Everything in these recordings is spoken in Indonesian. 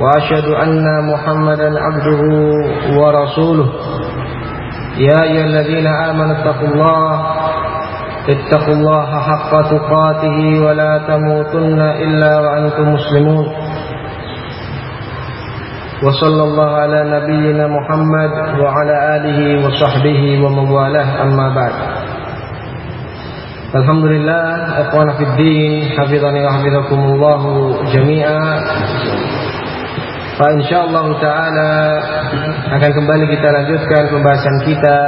وأشهد أن محمدا عبده ورسوله. يا أيها الذين آمنوا اتقوا الله اتقوا الله حق تقاته ولا تموتن إلا وأنتم مسلمون. وصلى الله على نبينا محمد وعلى آله وصحبه ومن والاه أما بعد. الحمد لله أخوانا في الدين حفظني وحفظكم الله جميعا. Pak insyaallah taala akan kembali kita lanjutkan pembahasan kita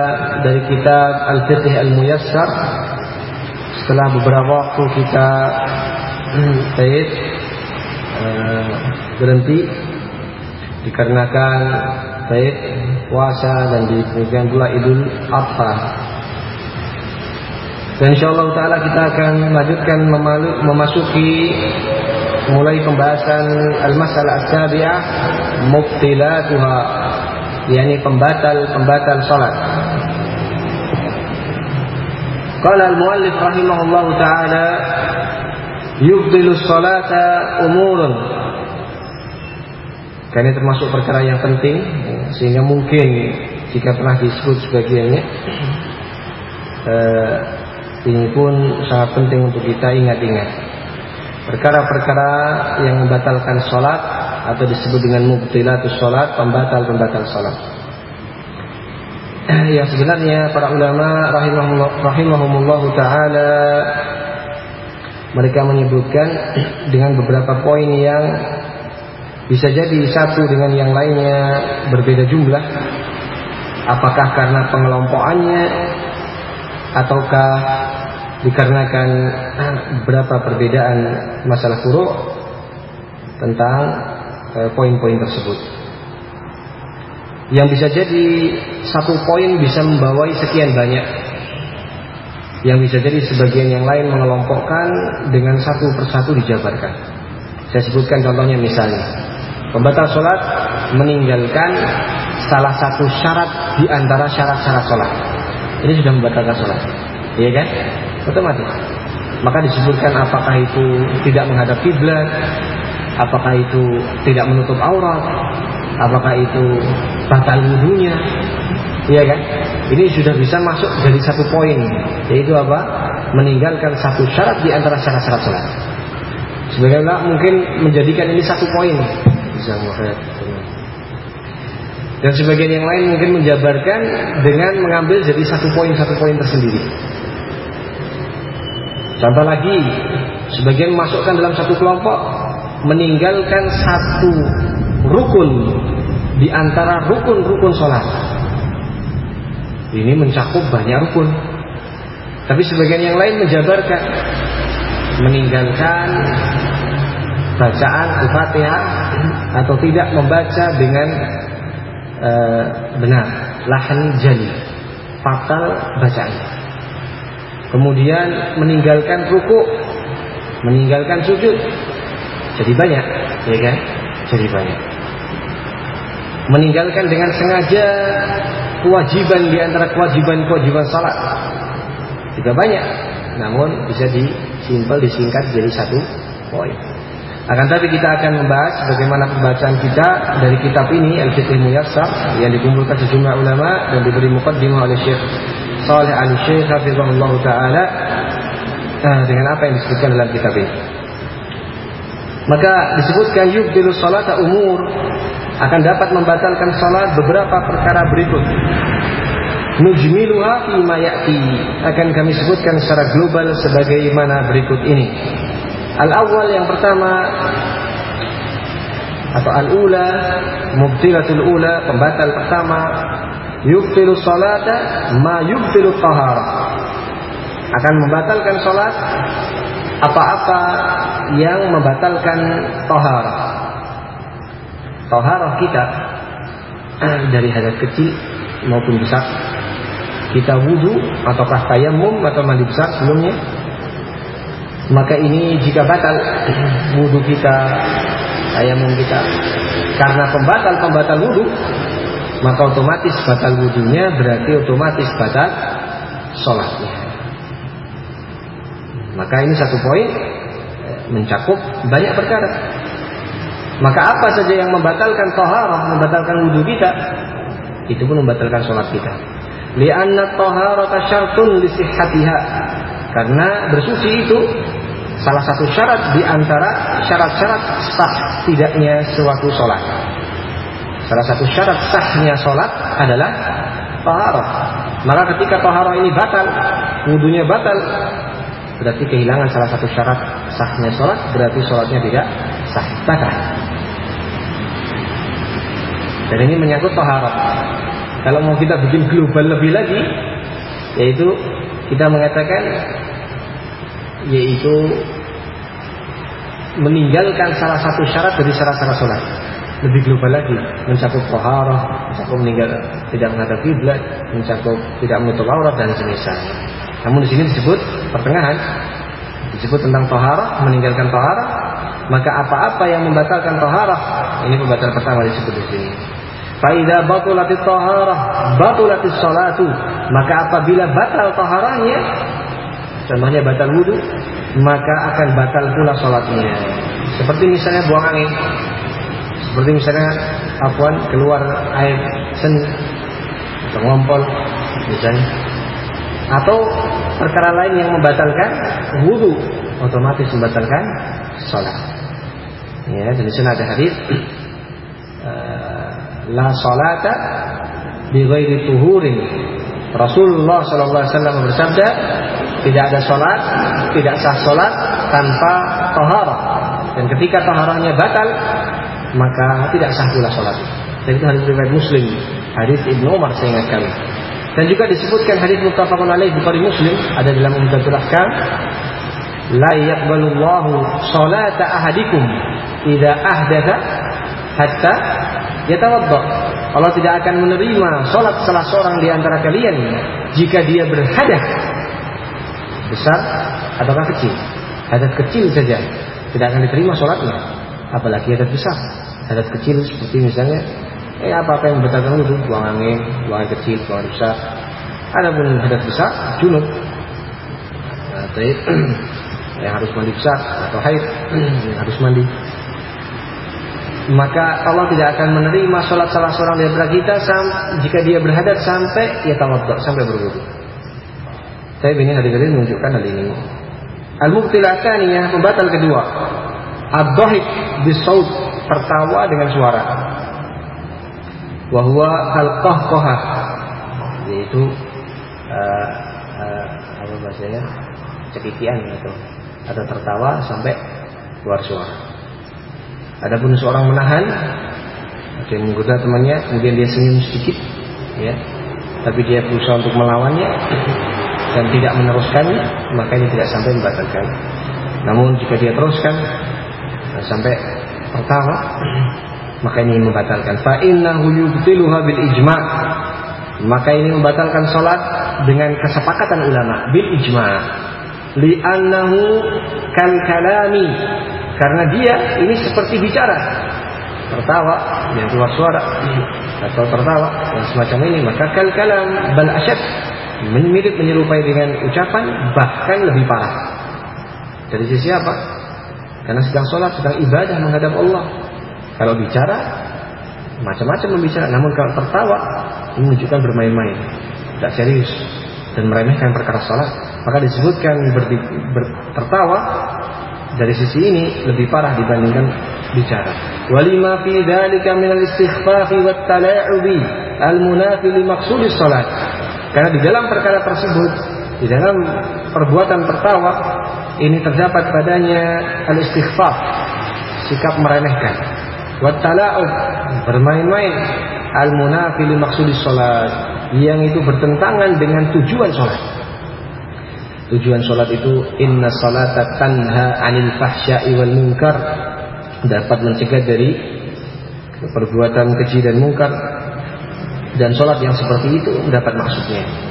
dari kitab Al-Fiqh Al-Muyassar setelah beberapa waktu kita taid uh, berhenti dikarenakan taid puasa dan demikian pula Idul Adha. Dan insyaallah taala kita akan lanjutkan memasuki mulai pembahasan al-masalah as-sabi'ah mubtilatuha yakni pembatal-pembatal salat. Qala al-muallif rahimahullahu taala yubtilu salata umurun. Karena termasuk perkara yang penting sehingga mungkin jika pernah disebut sebagiannya eh, ini pun sangat penting untuk kita ingat-ingat perkara-perkara yang membatalkan sholat atau disebut dengan mubtilatus sholat, pembatal-pembatal sholat. Yang sebenarnya para ulama rahimahullah, rahimahumullah taala mereka menyebutkan dengan beberapa poin yang bisa jadi satu dengan yang lainnya berbeda jumlah. Apakah karena pengelompokannya ataukah dikarenakan beberapa perbedaan masalah furu tentang poin-poin tersebut. Yang bisa jadi satu poin bisa membawai sekian banyak. Yang bisa jadi sebagian yang lain mengelompokkan dengan satu persatu dijabarkan. Saya sebutkan contohnya misalnya. Pembatal sholat meninggalkan salah satu syarat di antara syarat-syarat sholat. Ini sudah membatalkan sholat. Iya kan? Otomatis. Maka disebutkan apakah itu tidak menghadap kiblat, apakah itu tidak menutup aurat, apakah itu batal wudhunya, iya kan? Ini sudah bisa masuk dari satu poin, yaitu apa? Meninggalkan satu syarat di antara syarat-syarat sholat. Sebagaimana mungkin menjadikan ini satu poin, dan sebagian yang lain mungkin menjabarkan dengan mengambil jadi satu poin satu poin tersendiri. Contoh lagi, sebagian masukkan dalam satu kelompok meninggalkan satu rukun di antara rukun-rukun sholat. Ini mencakup banyak rukun. Tapi sebagian yang lain menjabarkan meninggalkan bacaan Al-Fatihah atau tidak membaca dengan uh, benar, lahan jali, fatal bacaan. Kemudian meninggalkan ruku, meninggalkan sujud. Jadi banyak, ya kan? Jadi banyak. Meninggalkan dengan sengaja kewajiban di antara kewajiban-kewajiban salat. Juga banyak. Namun bisa disimpel, disingkat jadi satu poin. Akan tapi kita akan membahas bagaimana pembacaan kita dari kitab ini Al-Fiqh Muyassar yang dikumpulkan sejumlah ulama dan diberi mukaddimah oleh Syekh Saleh Al Syekh Hafizahullah Ta'ala eh, dengan apa yang disebutkan dalam kitab ini. Maka disebutkan yubdilu salata umur akan dapat membatalkan salat beberapa perkara berikut. Nujmiluha fi ya'ti akan kami sebutkan secara global sebagaimana berikut ini. Al-awwal yang pertama atau al-ula mubtilatul ula pembatal pertama yubtilu salata ma yubtilu tahar akan membatalkan salat apa-apa yang membatalkan tahar taharah kita dari hadat kecil maupun besar kita wudhu ataukah tayamum atau mandi besar sebelumnya. Maka ini jika batal wudhu kita tayamum kita. Karena pembatal-pembatal wudhu maka otomatis batal wudhunya berarti otomatis batal sholatnya. Maka ini satu poin mencakup banyak perkara. Maka apa saja yang membatalkan taharah membatalkan wudhu kita itu pun membatalkan sholat kita. Li'anna taharata syartun li karena bersuci itu salah satu syarat di antara syarat-syarat sah tidaknya suatu sholat. Salah satu syarat sahnya sholat adalah taharah. Maka ketika taharah ini batal, wudhunya batal, berarti kehilangan salah satu syarat sahnya sholat, berarti sholatnya tidak sah, batal. Dan ini menyangkut taharah. Kalau mau kita bikin global lebih lagi, yaitu kita mengatakan yaitu meninggalkan salah satu syarat dari syarat-syarat sholat lebih global lagi mencakup toharah, mencakup meninggal tidak menghadap kiblat, mencakup tidak menutup aurat dan semisalnya. Namun di sini disebut pertengahan, disebut tentang toharah, meninggalkan toharah, maka apa-apa yang membatalkan toharah ini pembatal pertama disebut di sini. Faida batulatit toharah, batulatis salatu, maka apabila batal toharahnya, contohnya batal wudhu, maka akan batal pula sholatnya. Seperti misalnya buang angin, seperti misalnya apuan keluar air seni atau ngompol misalnya, atau perkara lain yang membatalkan wudhu, otomatis membatalkan sholat. Ya, dan di sana ada hadis eh, la salata bi ghairi tuhurin. Rasulullah sallallahu alaihi wasallam bersabda, tidak ada sholat, tidak sah sholat tanpa toharah. Dan ketika toharahnya batal, maka tidak sah pula sholat. Dan itu hadis riwayat Muslim, hadis Ibnu Umar saya ingatkan. Dan juga disebutkan hadis muttafaqun alaih Bukhari Muslim ada dalam Umdatul Ahkam la yaqbalullahu salata ahadikum idza ahdatha hatta yatawadda. Allah tidak akan menerima salat salah seorang di antara kalian jika dia berhadas besar ataukah kecil. Hadas kecil saja tidak akan diterima sholatnya, apalagi hadas besar. Hadas kecil seperti misalnya eh apa apa yang membatalkan wudhu, buang angin, buang air kecil, buang air besar. Adapun hadas besar, junub, atau yang harus mandi besar atau haid yang harus mandi maka Allah tidak akan menerima sholat salah seorang di antara kita jika dia berhadat sampai ia tawadhu sampai berwudu. Saya ini hadis-hadis menunjukkan hal ini. Al-mubtilah tsaniyah pembatal kedua. Ad-dhahik bisaut tertawa dengan suara. Wa huwa al-qahqahah yaitu uh, uh, apa bahasanya? cekikian atau tertawa sampai keluar suara. Adapun seorang menahan ada yang menggoda temannya kemudian dia senyum sedikit ya tapi dia berusaha untuk melawannya dan tidak meneruskannya maka ini tidak sampai membatalkan namun jika dia teruskan sampai pertama maka ini membatalkan. Fa innahu yubtiluha bil ijma' maka ini membatalkan salat dengan kesepakatan ulama bil ijma' li'annahu kal kalami. Karena dia ini seperti bicara. Tertawa yang keluar suara. Atau tertawa dan semacam ini. Maka kal kalam bal asyad. Mirip menyerupai dengan ucapan bahkan lebih parah. Dari sisi apa? Karena sedang sholat, sedang ibadah menghadap Allah. Kalau bicara, macam-macam membicara. Namun kalau tertawa, ini menunjukkan bermain-main, tidak serius dan meremehkan perkara sholat. Maka disebutkan ber, ber, tertawa dari sisi ini lebih parah dibandingkan bicara. Walima fi dzalika min al-istighfafi wat tala'ubi al-munafi li. Karena di dalam perkara tersebut, di dalam perbuatan tertawa, ini terdapat padanya al-istighfar, sikap meremehkan. Wattala'ub, bermain-main. Al-munafi li maksudi sholat, yang itu bertentangan dengan tujuan sholat. Tujuan sholat itu inna salata tanha anil fahsya'i wal munkar dapat mencegah dari perbuatan keji dan mungkar Dan sholat yang seperti itu mendapat maksudnya.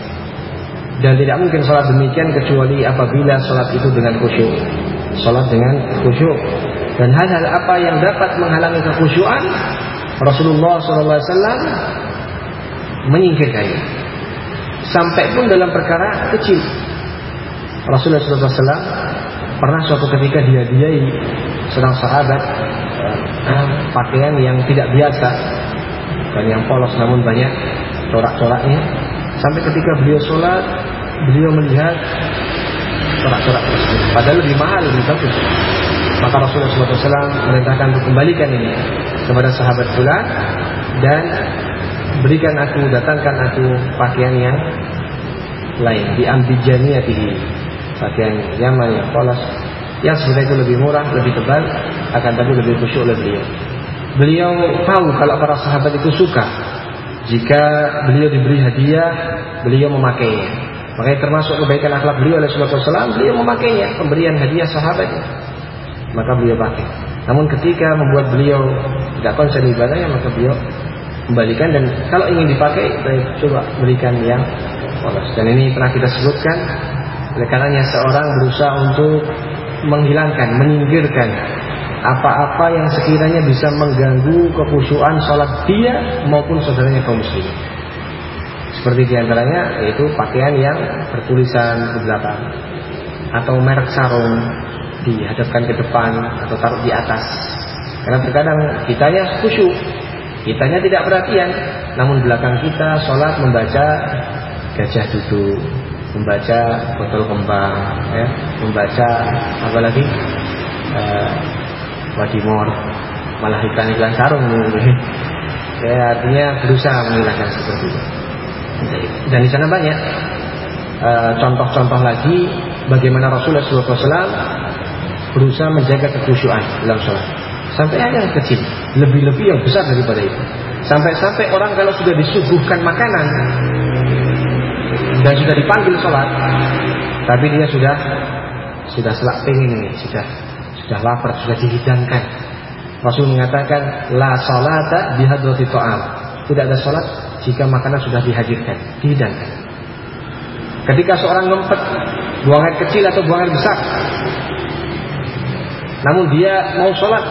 Dan tidak mungkin sholat demikian kecuali apabila sholat itu dengan khusyuk. Sholat dengan khusyuk. Dan hal-hal apa yang dapat menghalangi kekhusyuan, Rasulullah SAW menyingkirkannya. Sampai pun dalam perkara kecil. Rasulullah SAW pernah suatu ketika dihadiahi seorang sahabat eh, pakaian yang tidak biasa dan yang polos namun banyak corak-coraknya sampai ketika beliau sholat beliau melihat corak-corak tersebut. Padahal lebih mahal lebih bagus. Maka Rasulullah SAW memerintahkan untuk kembalikan ini kepada sahabat pula dan berikan aku datangkan aku pakaian yang lain. Di ambijaniatihi pakaian Yaman yang polos. Yang sebenarnya itu lebih murah, lebih tebal akan tapi lebih khusyuk oleh beliau. Beliau tahu kalau para sahabat itu suka. Jika beliau diberi hadiah, beliau memakainya. Makanya termasuk kebaikan akhlak beliau oleh Rasulullah SAW, beliau memakainya, pemberian hadiah sahabatnya. Maka beliau pakai. Namun ketika membuat beliau tidak konsen ibadahnya, maka beliau kembalikan dan kalau ingin dipakai, baik coba berikan yang polos. Dan ini pernah kita sebutkan, oleh karenanya seorang berusaha untuk menghilangkan, menyingkirkan apa-apa yang sekiranya bisa mengganggu kekhusyuan sholat dia maupun saudaranya kaum muslim. Seperti di antaranya yaitu pakaian yang bertulisan di belakang atau merek sarung dihadapkan ke depan atau taruh di atas. Karena terkadang kitanya khusyuk, kitanya tidak perhatian, namun belakang kita sholat membaca gajah duduk, membaca botol kembang, ya, membaca apa lagi uh, wadimor, malah iklan-iklan sarung nih. Ya, artinya berusaha menghilangkan seperti itu. Dan di sana banyak eh, contoh-contoh lagi bagaimana Rasulullah SAW berusaha menjaga kekhusyuan dalam sholat. Sampai ada yang kecil, lebih-lebih yang besar daripada itu. Sampai-sampai orang kalau sudah disuguhkan makanan, dan sudah dipanggil sholat, tapi dia sudah sudah selak pengen ini, sudah sudah lapar, sudah dihidangkan. Rasul mengatakan la salata bihadrati ta'am. Tidak ada sholat jika makanan sudah dihadirkan, dihidangkan. Ketika seorang ngempet buang air kecil atau buang air besar, namun dia mau sholat,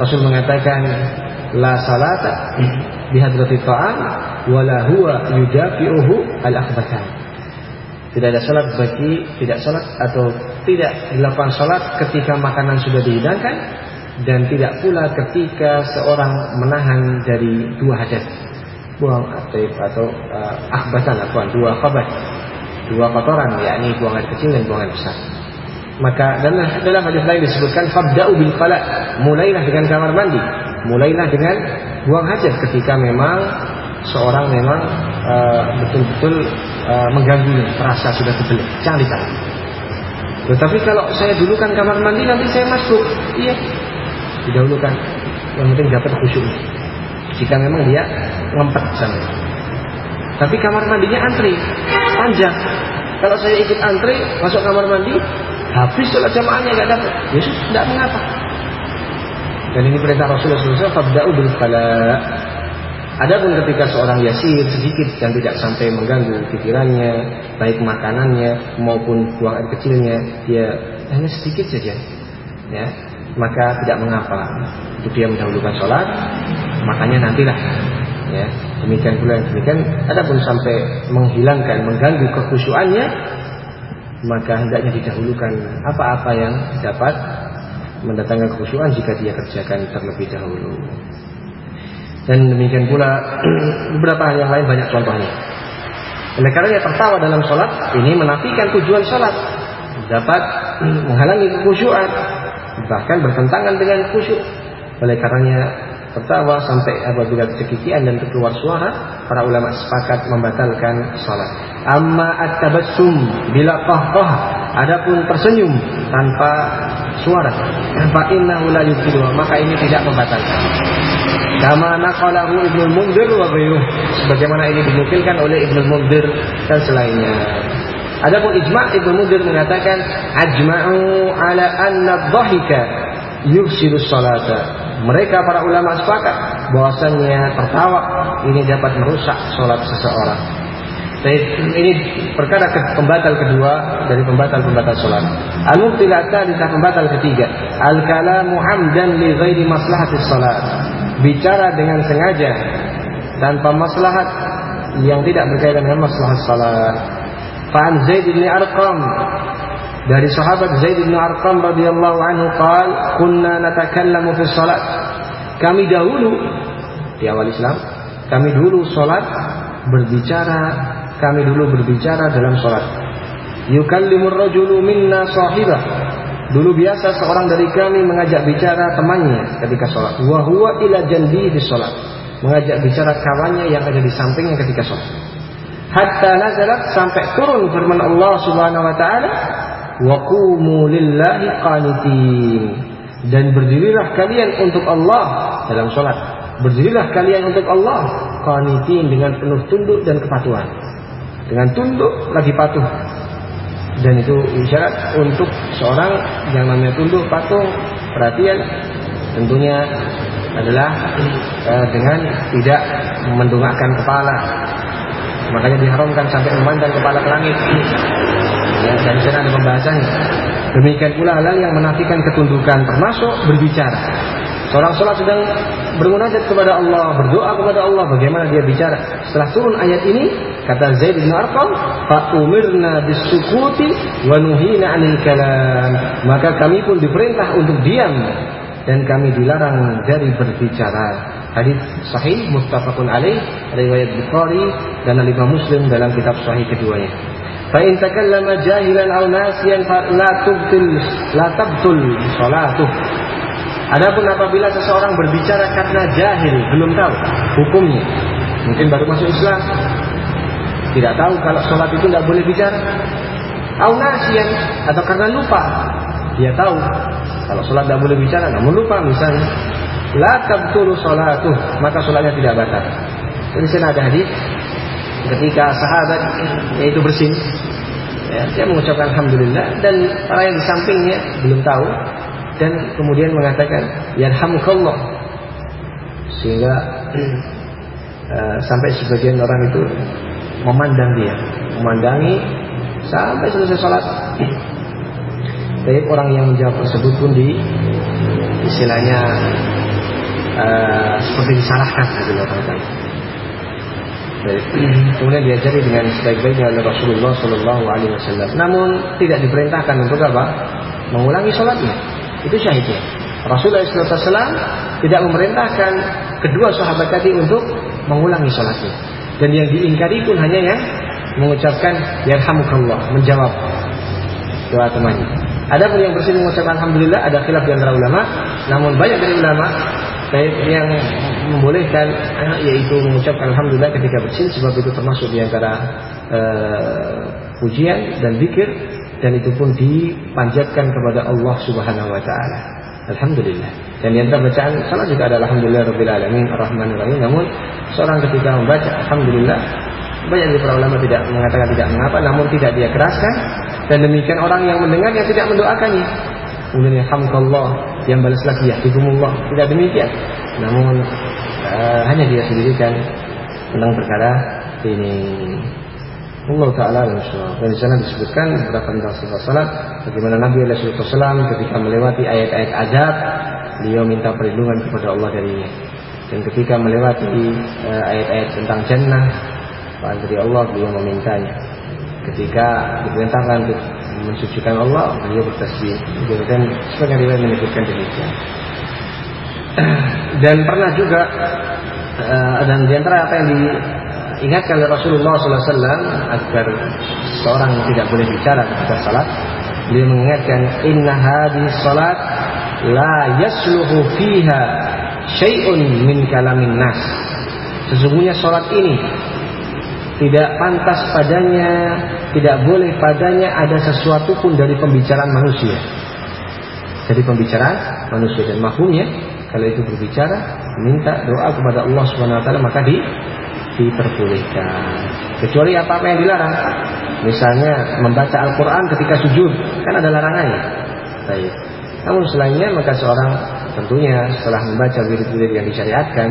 Rasul mengatakan la salata bihadrati ta'am wala huwa yudafi'uhu al-akhbatan. Tidak ada salat bagi tidak salat atau tidak dilakukan salat ketika makanan sudah dihidangkan dan tidak pula ketika seorang menahan dari dua hadas buang atau atau uh, akhbatan atau dua khabat dua kotoran yakni buang air kecil dan buang air besar. Maka dalam dalam hadis lain disebutkan fabda'u bil khala mulailah dengan kamar mandi. Mulailah dengan buang hajat ketika memang seorang memang uh, betul-betul uh, mengganggu merasa sudah kebelet jangan ditahan tetapi kalau saya dulukan kamar mandi nanti saya masuk. Iya. Didahulukan. Yang penting dapat khusyuk jika memang dia ngempet sana. Tapi kamar mandinya antri. Panjang. Kalau saya ikut antri masuk kamar mandi habis sholat jamaahnya nggak dapat. Yesus tidak mengapa. Dan ini perintah Rasulullah SAW fabda'u bil Adapun ketika seorang yasir sedikit dan tidak sampai mengganggu pikirannya, baik makanannya maupun buang air kecilnya, dia hanya sedikit saja, ya, maka tidak mengapa. Untuk dia mendahulukan sholat, makanya nantilah, ya, demikian pula demikian. Adapun sampai menghilangkan, mengganggu kekhusyuannya, maka hendaknya didahulukan apa-apa yang dapat mendatangkan kekhusyuan jika dia kerjakan terlebih dahulu. Dan demikian pula beberapa hal yang lain banyak contohnya. Oleh karenanya tertawa dalam sholat ini menafikan tujuan sholat, dapat menghalangi kekhusyuan, bahkan bertentangan dengan khusyuk. Oleh karenanya tertawa sampai apabila kekikian dan keluar suara, para ulama sepakat membatalkan sholat. Amma at-tabassum bila qahqah, adapun tersenyum tanpa suara, tanpa innahu la maka ini tidak membatalkan. Kama naqalahu Ibnu Mundir wa ghairuh. Sebagaimana ini dinukilkan oleh Ibnu Mundir dan selainnya. Adapun ijma' Ibnu Mundir mengatakan ajma'u ala anna dhahika yufsidu salata. Mereka para ulama sepakat bahwasanya tertawa ini dapat merusak sholat seseorang. Jadi ini perkara ke, pembatal kedua dari pembatal-pembatal sholat. Al-mubtilata di pembatal ketiga. Al-kalamu amdan li ghairi maslahatis sholat. Bicara dengan sengaja tanpa maslahat yang tidak berkaitan dengan maslahat salat. Fa'an Zaid bin Arqam dari sahabat Zaid bin Arqam radhiyallahu anhu qaal kunna natakallamu fi salat. Kami dahulu di awal Islam, kami dulu salat berbicara, kami dulu berbicara dalam salat. Yukallimur rajulu minna sahibah. Dulu biasa seorang dari kami mengajak bicara temannya ketika sholat. Wahwa ila janbi di sholat mengajak bicara kawannya yang ada di sampingnya ketika sholat. Hatta nazalat sampai turun firman Allah Subhanahu wa taala, "Wa qumu lillahi qanitin." Dan berdirilah kalian untuk Allah dalam sholat. Berdirilah kalian untuk Allah qanitin dengan penuh tunduk dan kepatuhan. Dengan tunduk lagi patuh. Dan itu isyarat untuk seorang yang namanya tunduk patuh perhatian tentunya adalah uh, dengan tidak mendongakkan kepala. Makanya diharamkan sampai memandang kepala ke langit. Ya, di sana ada pembahasannya. Demikian pula hal yang menafikan ketundukan termasuk berbicara. Seorang sholat sedang bermunajat kepada Allah, berdoa kepada Allah. Bagaimana dia bicara? Setelah turun ayat ini, kata Zaid bin Arqam, "Fa'umirna bisukuti wa nuhina 'anil kalam." Maka kami pun diperintah untuk diam dan kami dilarang dari berbicara. Hadis sahih muttafaqun alaih riwayat Bukhari dan Imam Muslim dalam kitab sahih keduanya. Takallama jahilan aw nasiyan fa la tubtil la tabtul salatuh. Adapun apabila seseorang berbicara karena jahil, belum tahu hukumnya, mungkin baru masuk Islam, tidak tahu kalau sholat itu tidak boleh bicara, au nasiyan atau karena lupa, dia tahu kalau sholat tidak boleh bicara, namun lupa misalnya, la tabtulu sholatuh, maka sholatnya tidak batal. Jadi ada hadis ketika sahabat yaitu bersin, ya, dia mengucapkan alhamdulillah dan para yang di sampingnya belum tahu dan kemudian mengatakan yarhamukallah. Sehingga uh, sampai sebagian orang itu memandang dia, memandangi sampai selesai sholat Baik orang yang menjawab tersebut pun di istilahnya uh, seperti disalahkan gitu Kemudian diajari dengan sebaik-baiknya oleh Rasulullah Shallallahu Alaihi Wasallam. Namun tidak diperintahkan untuk apa? Mengulangi sholatnya. Itu syahidnya. Rasulullah SAW tidak memerintahkan kedua sahabat tadi untuk mengulangi sholatnya. Dan yang diingkari pun hanya yang mengucapkan Yarhamukallah, menjawab doa temannya. Ada pun yang bersih mengucapkan alhamdulillah ada khilaf di antara ulama, namun banyak dari ulama baik yang membolehkan eh, yaitu mengucapkan alhamdulillah ketika bersin sebab itu termasuk di antara uh, pujian dan zikir dan itu pun dipanjatkan kepada Allah Subhanahu wa taala. Alhamdulillah. Dan di antara bacaan salat juga ada alhamdulillah rabbil alamin arrahmanir rahim. Namun seorang ketika membaca alhamdulillah banyak para ulama tidak mengatakan tidak mengapa namun tidak dia keraskan dan demikian orang yang mendengar yang tidak mendoakannya. Kemudian hamdallah yang balas lagi ya hidumullah. Tidak demikian. Namun uh, hanya dia sendirikan tentang perkara ini. Allah Taala dan di sana disebutkan beberapa tentang sifat salat bagaimana Nabi Wasallam ketika melewati ayat-ayat azab beliau minta perlindungan kepada Allah darinya. Dan ketika melewati eh, ayat-ayat uh, tentang jannah dari Allah beliau memintanya ketika diperintahkan untuk mensucikan Allah beliau bertasbih. Dan sebagian riwayat menyebutkan demikian dan pernah juga uh, dan di antara apa yang diingatkan oleh Rasulullah SAW agar seorang tidak boleh bicara ketika salat beliau mengingatkan inna hadis salat la yasluhu fiha syai'un min kalamin nas sesungguhnya salat ini tidak pantas padanya, tidak boleh padanya ada sesuatu pun dari pembicaraan manusia. Jadi pembicaraan manusia dan mahumnya kalau itu berbicara minta doa kepada Allah Subhanahu wa taala maka di diperbolehkan. Kecuali apa-apa yang dilarang. Misalnya membaca Al-Qur'an ketika sujud, kan ada larangannya. Baik. Namun selainnya maka seorang tentunya setelah membaca wirid-wirid yang disyariatkan,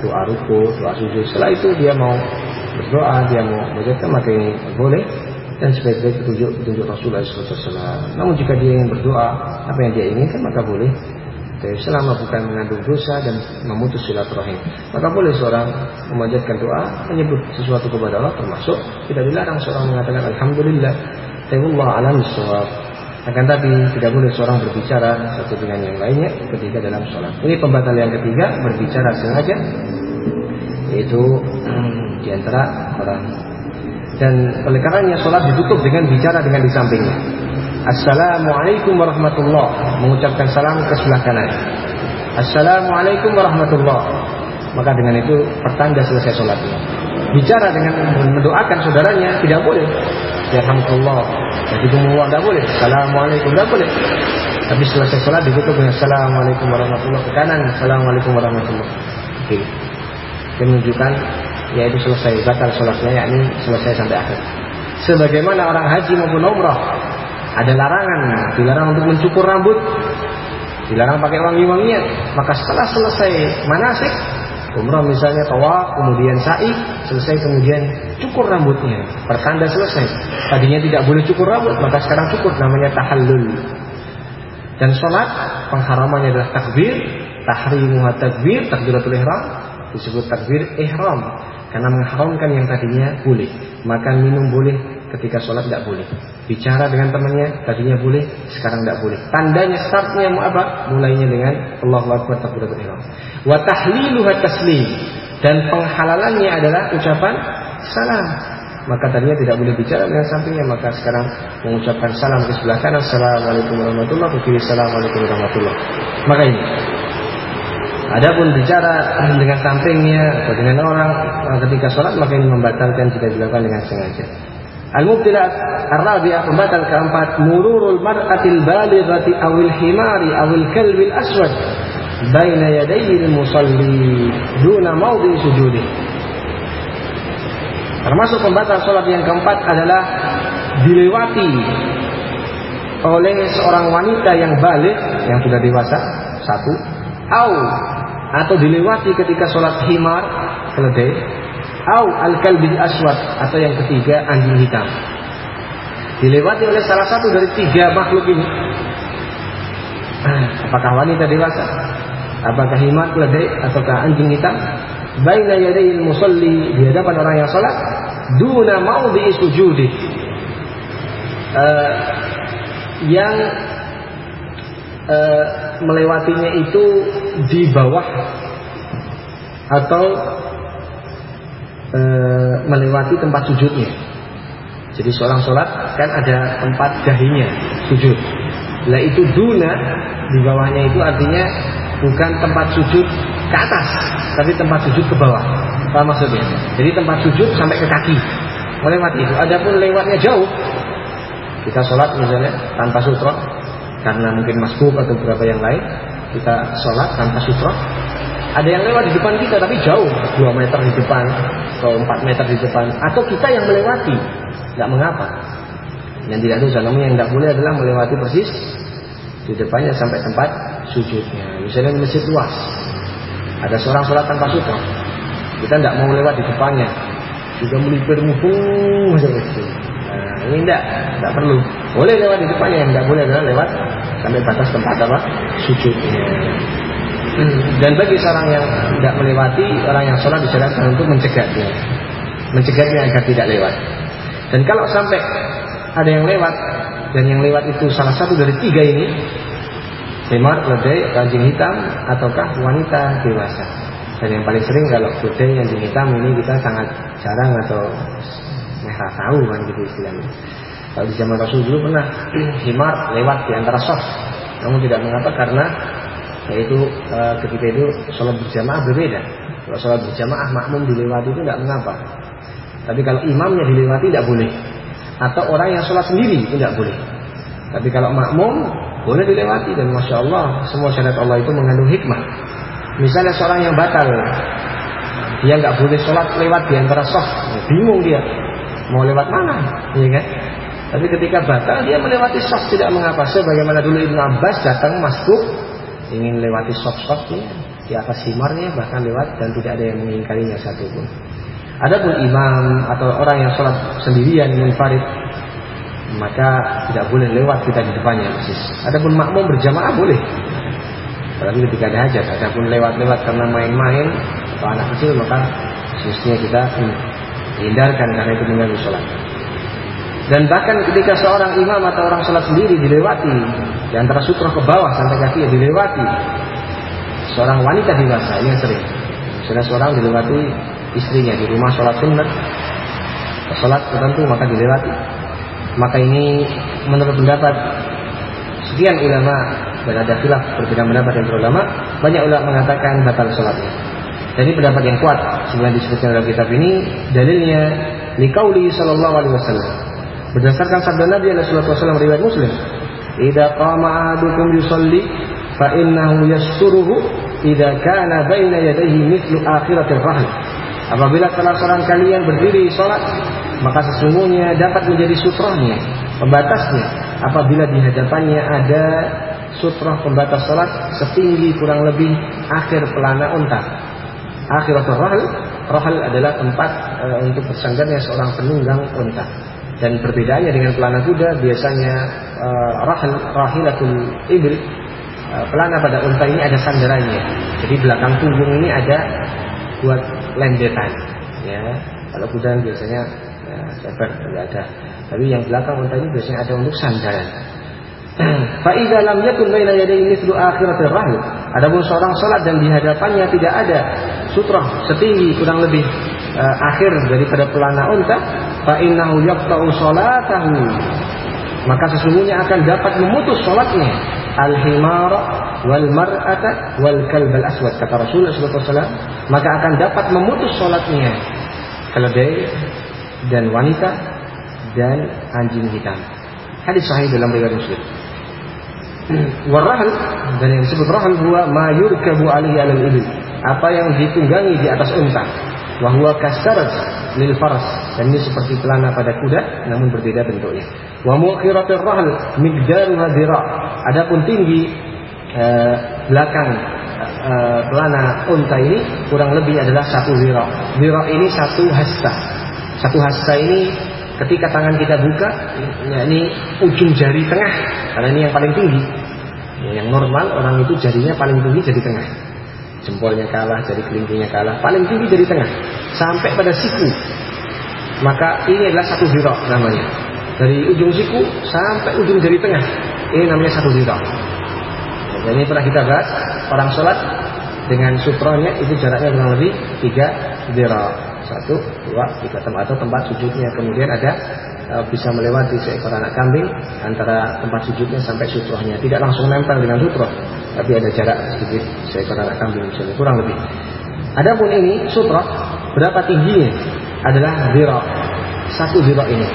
doa ruku, doa sujud, setelah itu dia mau berdoa, dia mau menjadikan maka ini boleh dan sebaik-baik petunjuk petunjuk Rasulullah SAW. Namun jika dia ingin berdoa apa yang dia inginkan maka boleh. Tapi selama bukan mengandung dosa dan memutus silaturahim, maka boleh seorang memanjatkan doa, menyebut sesuatu kepada Allah, termasuk tidak dilarang seorang mengatakan Alhamdulillah, Allah alam sawab. Akan tapi tidak boleh seorang berbicara satu dengan yang lainnya ketika dalam sholat. Ini pembatal yang ketiga berbicara sengaja, yaitu hmm, di antara orang dan oleh sholat ditutup dengan bicara dengan di sampingnya. Assalamualaikum warahmatullah mengucapkan salam ke sebelah kanan. Assalamualaikum warahmatullah. Maka dengan itu pertanda selesai sholatnya. Bicara dengan mendoakan saudaranya tidak boleh. Ya alhamdulillah. Jadi kumullah tidak boleh. Assalamualaikum tidak boleh. Tapi selesai sholat ditutup dengan Assalamualaikum warahmatullah ke kanan. Assalamualaikum warahmatullah. Oke. Okay. menunjukkan yaitu selesai batal sholatnya yakni selesai sampai akhir. Sebagaimana orang haji maupun umrah ada larangan, dilarang untuk mencukur rambut, dilarang pakai wangi-wangian. Maka setelah selesai manasik, umrah misalnya tawaf, kemudian sa'i, selesai kemudian cukur rambutnya, pertanda selesai. Tadinya tidak boleh cukur rambut, maka sekarang cukur namanya tahallul. Dan sholat pengharamannya adalah takbir, tahrimuha takbir, takbiratul ihram, disebut takbir ihram karena mengharamkan yang tadinya boleh. Makan minum boleh, ketika sholat tidak boleh. Bicara dengan temannya tadinya boleh, sekarang tidak boleh. Tandanya startnya mau apa? Mulainya dengan Allahu Akbar takbiratul ihram. Wa tahliluha taslim dan penghalalannya adalah ucapan salam. Maka tadinya tidak boleh bicara dengan sampingnya, maka sekarang mengucapkan salam ke sebelah kanan. Assalamualaikum warahmatullahi wabarakatuh. Assalamualaikum warahmatullahi wabarakatuh. Maka ini Adapun bicara dengan sampingnya atau dengan orang ketika sholat maka ini membatalkan jika dilakukan dengan sengaja. Al-mubtilat ar-rabi'ah pembatal keempat mururul mar'atil balighati awil himari awil kalbil aswad baina yadayil musalli duna maudhi sujudi. Termasuk pembatal sholat yang keempat adalah dilewati oleh seorang wanita yang balik yang sudah dewasa satu, au atau dilewati ketika sholat himar keledai au al kalbil aswad atau yang ketiga anjing hitam. Dilewati oleh salah satu dari tiga makhluk ini. Apakah wanita dewasa? Apakah himar keledai ataukah anjing hitam? Baina yadayil musalli di hadapan orang yang sholat duna maudhi sujudi. Uh, yang uh, melewatinya itu di bawah atau e, melewati tempat sujudnya. Jadi seorang sholat kan ada tempat dahinya sujud. Lah itu duna di bawahnya itu artinya bukan tempat sujud ke atas, tapi tempat sujud ke bawah. Apa maksudnya? Jadi tempat sujud sampai ke kaki. Melewati itu. Adapun lewatnya jauh, kita sholat misalnya tanpa sutra, karena mungkin masbuk atau beberapa yang lain, kita sholat tanpa sutra ada yang lewat di depan kita tapi jauh. 2 meter di depan atau 4 meter di depan. Atau kita yang melewati. Nggak mengapa. Yang tidak dosa namun yang nggak boleh adalah melewati persis di depannya sampai tempat sujudnya. Misalnya di masjid luas. Ada seorang sholat tanpa sutra. Kita tidak mau lewat di depannya. Juga melipir mumpung nah, ini tidak tidak perlu. Boleh lewat di depannya yang tidak boleh adalah lewat sampai batas tempat apa? Sujudnya. Dan bagi seorang yang tidak melewati, orang yang sholat disarankan untuk mencegahnya, mencegahnya agar tidak lewat. Dan kalau sampai ada yang lewat dan yang lewat itu salah satu dari tiga ini, lemar, keledai, anjing hitam, ataukah wanita dewasa. Dan yang paling sering kalau keledai, anjing hitam ini kita sangat jarang atau merah tahu kan gitu istilahnya. Kalau di zaman Rasul dulu pernah himar lewat di antara soft, namun tidak mengapa karena yaitu e, ketika itu sholat berjamaah berbeda. Kalau sholat berjamaah makmum dilewati itu tidak mengapa. Tapi kalau imamnya dilewati tidak boleh. Atau orang yang sholat sendiri itu tidak boleh. Tapi kalau makmum boleh dilewati dan masya Allah semua syariat Allah itu mengandung hikmah. Misalnya seorang yang batal, dia nggak boleh sholat lewat di antara soft, bingung dia mau lewat mana, ya kan? Tapi ketika batal dia melewati saf tidak mengapa. Sebagaimana dulu Ibnu Abbas datang masuk ingin lewati sop-sopnya di atas simarnya bahkan lewat dan tidak ada yang mengingkarinya satupun. Adapun imam atau orang yang sholat sendirian munfarid maka tidak boleh lewat kita di depannya persis. Adapun makmum berjamaah boleh. Apalagi ketika ada hajat. Adapun lewat-lewat karena main-main atau anak kecil maka semestinya kita hindarkan karena itu mengganggu sholat. Dan bahkan ketika seorang imam atau orang sholat sendiri dilewati di antara sutra ke bawah sampai kaki dilewati seorang wanita dewasa ini yang sering. Sudah seorang dilewati istrinya di rumah sholat sunnah, sholat tertentu maka dilewati. Maka ini menurut pendapat sekian ulama dan ada khilaf berbeda pendapat yang ulama, banyak ulama mengatakan batal sholatnya. Jadi pendapat yang kuat sebenarnya disebutkan dalam kitab ini dalilnya likauli sallallahu alaihi wasallam Berdasarkan sabda Nabi alaihi wasallam riwayat Muslim, "Idza qama ahadukum yusalli fa innahu yasturuhu idza kana baina yadayhi mithlu akhiratir rahl." Apabila salah seorang kalian berdiri salat, maka sesungguhnya dapat menjadi sutrahnya, pembatasnya apabila di hadapannya ada sutrah pembatas salat setinggi kurang lebih akhir pelana unta. Akhiratul rahl, rahl adalah tempat e, untuk bersandarnya seorang penunggang unta. Dan perbedaannya dengan pelana kuda biasanya uh, rahil rahilatul ibil uh, pelana pada unta ini ada sandarannya. Jadi belakang punggung ini ada buat lembetan. Ya, kalau kuda biasanya ya, seper tidak ada. Tapi yang belakang unta ini biasanya ada untuk sandaran. Faidah lam yakun baina yadayhi mithlu akhiratir rahil. Adapun seorang salat dan di hadapannya tidak ada sutra setinggi kurang lebih uh, akhir daripada pelana unta, fa innahu yaqta'u salatahu. Maka sesungguhnya akan dapat memutus salatnya. Al-himar wal mar'ata wal kalb al aswad kata Rasulullah SAW maka akan dapat memutus salatnya. Keledai dan wanita dan anjing hitam. Hadis sahih dalam riwayat Muslim. Warahal dan yang disebut rahal huwa ma yurkabu alaihi alal ibil. Apa yang ditunggangi di atas unta Wahwa kasarat lil faras dan ini seperti pelana pada kuda namun berbeda bentuknya. Wa muakhiratir rahl migdaruha dhira. Adapun tinggi eh, belakang eh, pelana unta ini kurang lebih adalah satu dhira. Dhira ini satu hasta. Satu hasta ini ketika tangan kita buka ini ujung jari tengah karena ini yang paling tinggi. Yang normal orang itu jarinya paling tinggi jadi tengah jempolnya kalah, jadi kelingkingnya kalah, paling tinggi dari tengah sampai pada siku. Maka ini adalah satu zirah namanya. Dari ujung siku sampai ujung jari tengah. Ini namanya satu zirah. Dan ini pernah kita bahas orang sholat dengan sutronya itu jaraknya kurang lebih tiga zirah. Satu, dua, tiga tempat atau tempat sujudnya. Kemudian ada bisa melewati seekor anak kambing antara tempat sujudnya sampai sutrohnya. Tidak langsung nempel dengan sutroh tapi ada jarak sedikit seekor anak kambing misalnya kurang lebih. Adapun ini sutra berapa tingginya adalah zira satu zira ini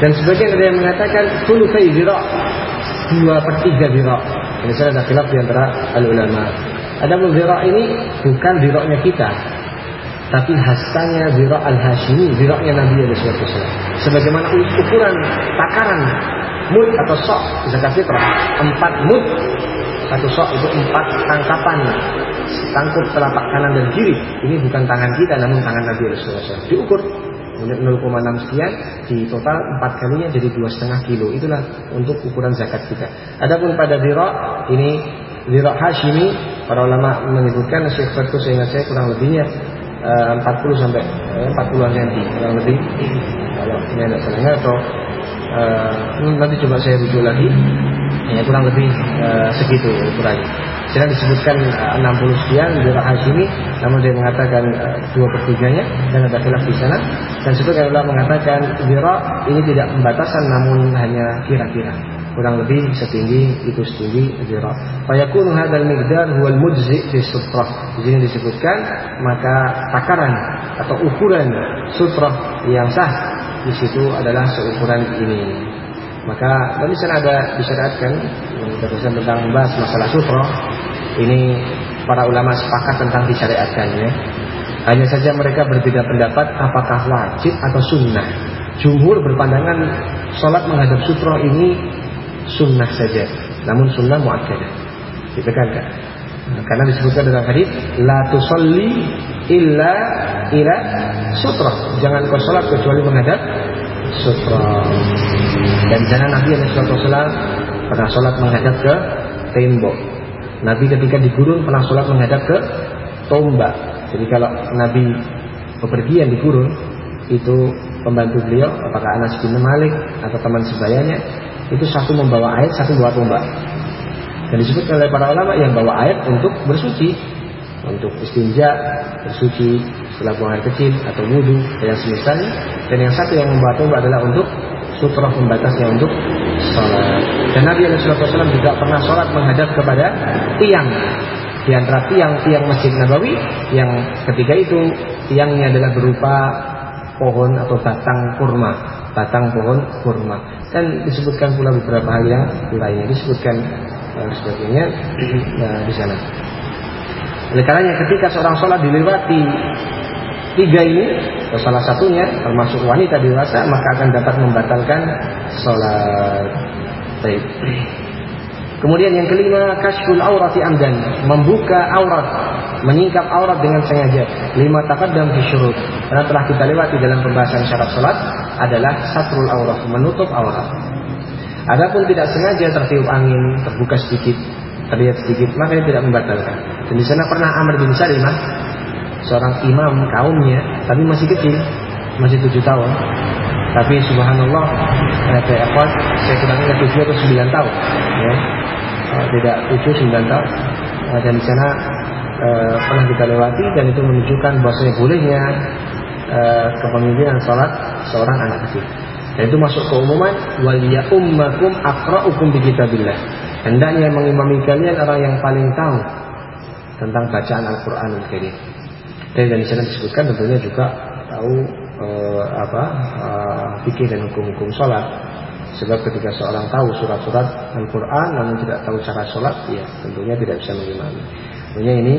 dan sebagian ada yang mengatakan sulusai zira dua per tiga zira. Ini saya ada khilaf di antara al ulama. Adapun zira ini bukan ziranya kita, tapi hastanya zira al hashimi ziranya Nabi Alaihi Wasallam. Sebagaimana ukuran takaran mud atau sok zakat fitrah empat mud satu sok itu empat tangkapan tangkup telapak kanan dan kiri. Ini bukan tangan kita namun tangan Nabi Rasulullah Diukur kemudian 0,6 sekian di total empat kalinya jadi dua setengah kilo itulah untuk ukuran zakat kita. Adapun pada dira ini dira Hashimi para ulama menyebutkan Syekh Fatul saya kurang lebihnya 40 sampai uh, 40 cm kurang lebih kalau ini ada salahnya atau uh, nanti coba saya rujuk lagi ya kurang lebih uh, segitu ukurannya. Sedang disebutkan uh, 60 sekian di Hashimi, namun dia mengatakan uh, dua pertiganya dan ada khilaf di sana. Dan sebagian ulama mengatakan dira ini tidak pembatasan namun hanya kira-kira kurang lebih setinggi itu setinggi dira. Fayakun hadzal miqdar huwal mujzi fi sutrah. Di sini disebutkan maka takaran atau ukuran sutrah yang sah di situ adalah seukuran ini. Maka dari sana ada disyariatkan Terusan tentang membahas masalah sutro Ini para ulama sepakat tentang disyariatkannya Hanya saja mereka berbeda pendapat Apakah wajib atau sunnah Jumhur berpandangan Sholat menghadap sutro ini Sunnah saja Namun sunnah muakkadah Gitu kan kak karena disebutkan dalam hadis la tusalli illa ila sutra. Jangan kau salat kecuali menghadap sutra. Dan di sana Nabi SAW pernah salat menghadap ke tembok. Nabi ketika di gurun pernah sholat menghadap ke tombak. Jadi kalau Nabi bepergian di gurun itu pembantu beliau apakah Anas bin Malik atau teman sebayanya itu satu membawa air satu membawa tombak dan disebut oleh para ulama yang bawa air untuk bersuci. Untuk istinja bersuci setelah buang air kecil atau wudhu dan yang semisalnya dan yang satu yang membawa tombak adalah untuk sutra pembatasnya untuk sholat. Dan Nabi SAW juga pernah sholat menghadap kepada tiang. Di antara tiang-tiang Masjid Nabawi yang ketiga itu tiangnya adalah berupa pohon atau batang kurma, batang pohon kurma. Dan disebutkan pula beberapa hal yang lainnya disebutkan uh, sebagainya uh, di sana. Oleh karenanya ketika seorang sholat dilewati tiga ini, atau salah satunya termasuk wanita dewasa maka akan dapat membatalkan sholat. Baik. Kemudian yang kelima, kashful aurati amdan, membuka aurat, menyingkap aurat dengan sengaja. Lima taqaddam fi syurut. Karena telah kita lewati dalam pembahasan syarat salat adalah satrul aurat, menutup aurat. Adapun tidak sengaja tertiup angin, terbuka sedikit, terlihat sedikit, maka ini tidak membatalkan. Dan di sana pernah Amr bin Salimah, seorang imam kaumnya, tapi masih kecil, masih tujuh tahun. Tapi subhanallah, eh, saya kurang ingat tujuh atau sembilan tahun. Ya uh, tidak tujuh sembilan tahun uh, dan di sana uh, pernah kita lewati dan itu menunjukkan bahwasanya bolehnya uh, kepemimpinan sholat seorang anak kecil dan itu masuk keumuman waliya ummakum akraukum bi kitabillah hendaknya mengimami kalian orang yang paling tahu tentang bacaan Al-Qur'an Al-Karim dan di sana disebutkan tentunya juga tahu uh, apa uh, fikih dan hukum-hukum sholat Sebab ketika seorang tahu surat-surat Al-Quran namun tidak tahu cara sholat, ya tentunya tidak bisa mengimami. Tentunya ini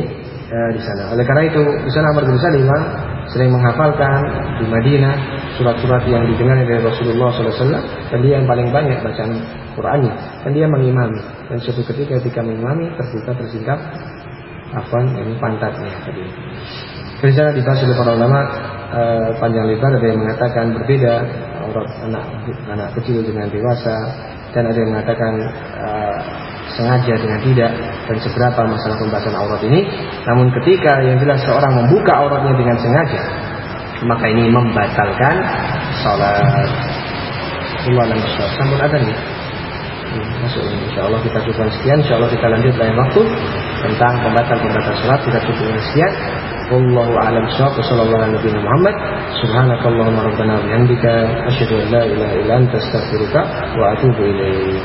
eh, di sana. Oleh karena itu, di sana Amr bin Salimah sering menghafalkan di Madinah surat-surat yang didengar dari Rasulullah SAW dan dia yang paling banyak bacaan Qurannya dan dia mengimami dan suatu ketika ketika mengimami terbuka tersingkap afan ini pantatnya tadi. Di sana dibahas oleh para ulama eh, panjang lebar ada yang mengatakan berbeda aurat anak anak kecil dengan dewasa dan ada yang mengatakan uh, sengaja dengan tidak dan seberapa masalah pembahasan aurat ini. Namun ketika yang jelas seorang membuka auratnya dengan sengaja maka ini membatalkan sholat Allah dan Sambut ada nih. Hmm, masuk insya Allah kita cukup sekian. Insya Allah kita lanjut lain waktu tentang pembatal pembatal sholat kita cukup sekian. Wallahu a'lam. Wassallallahu ala nabiyina Muhammad. Subhanakallahumma rabbana bihamdika. Asyhadu an la ilaha illa anta wa atubu ilaik.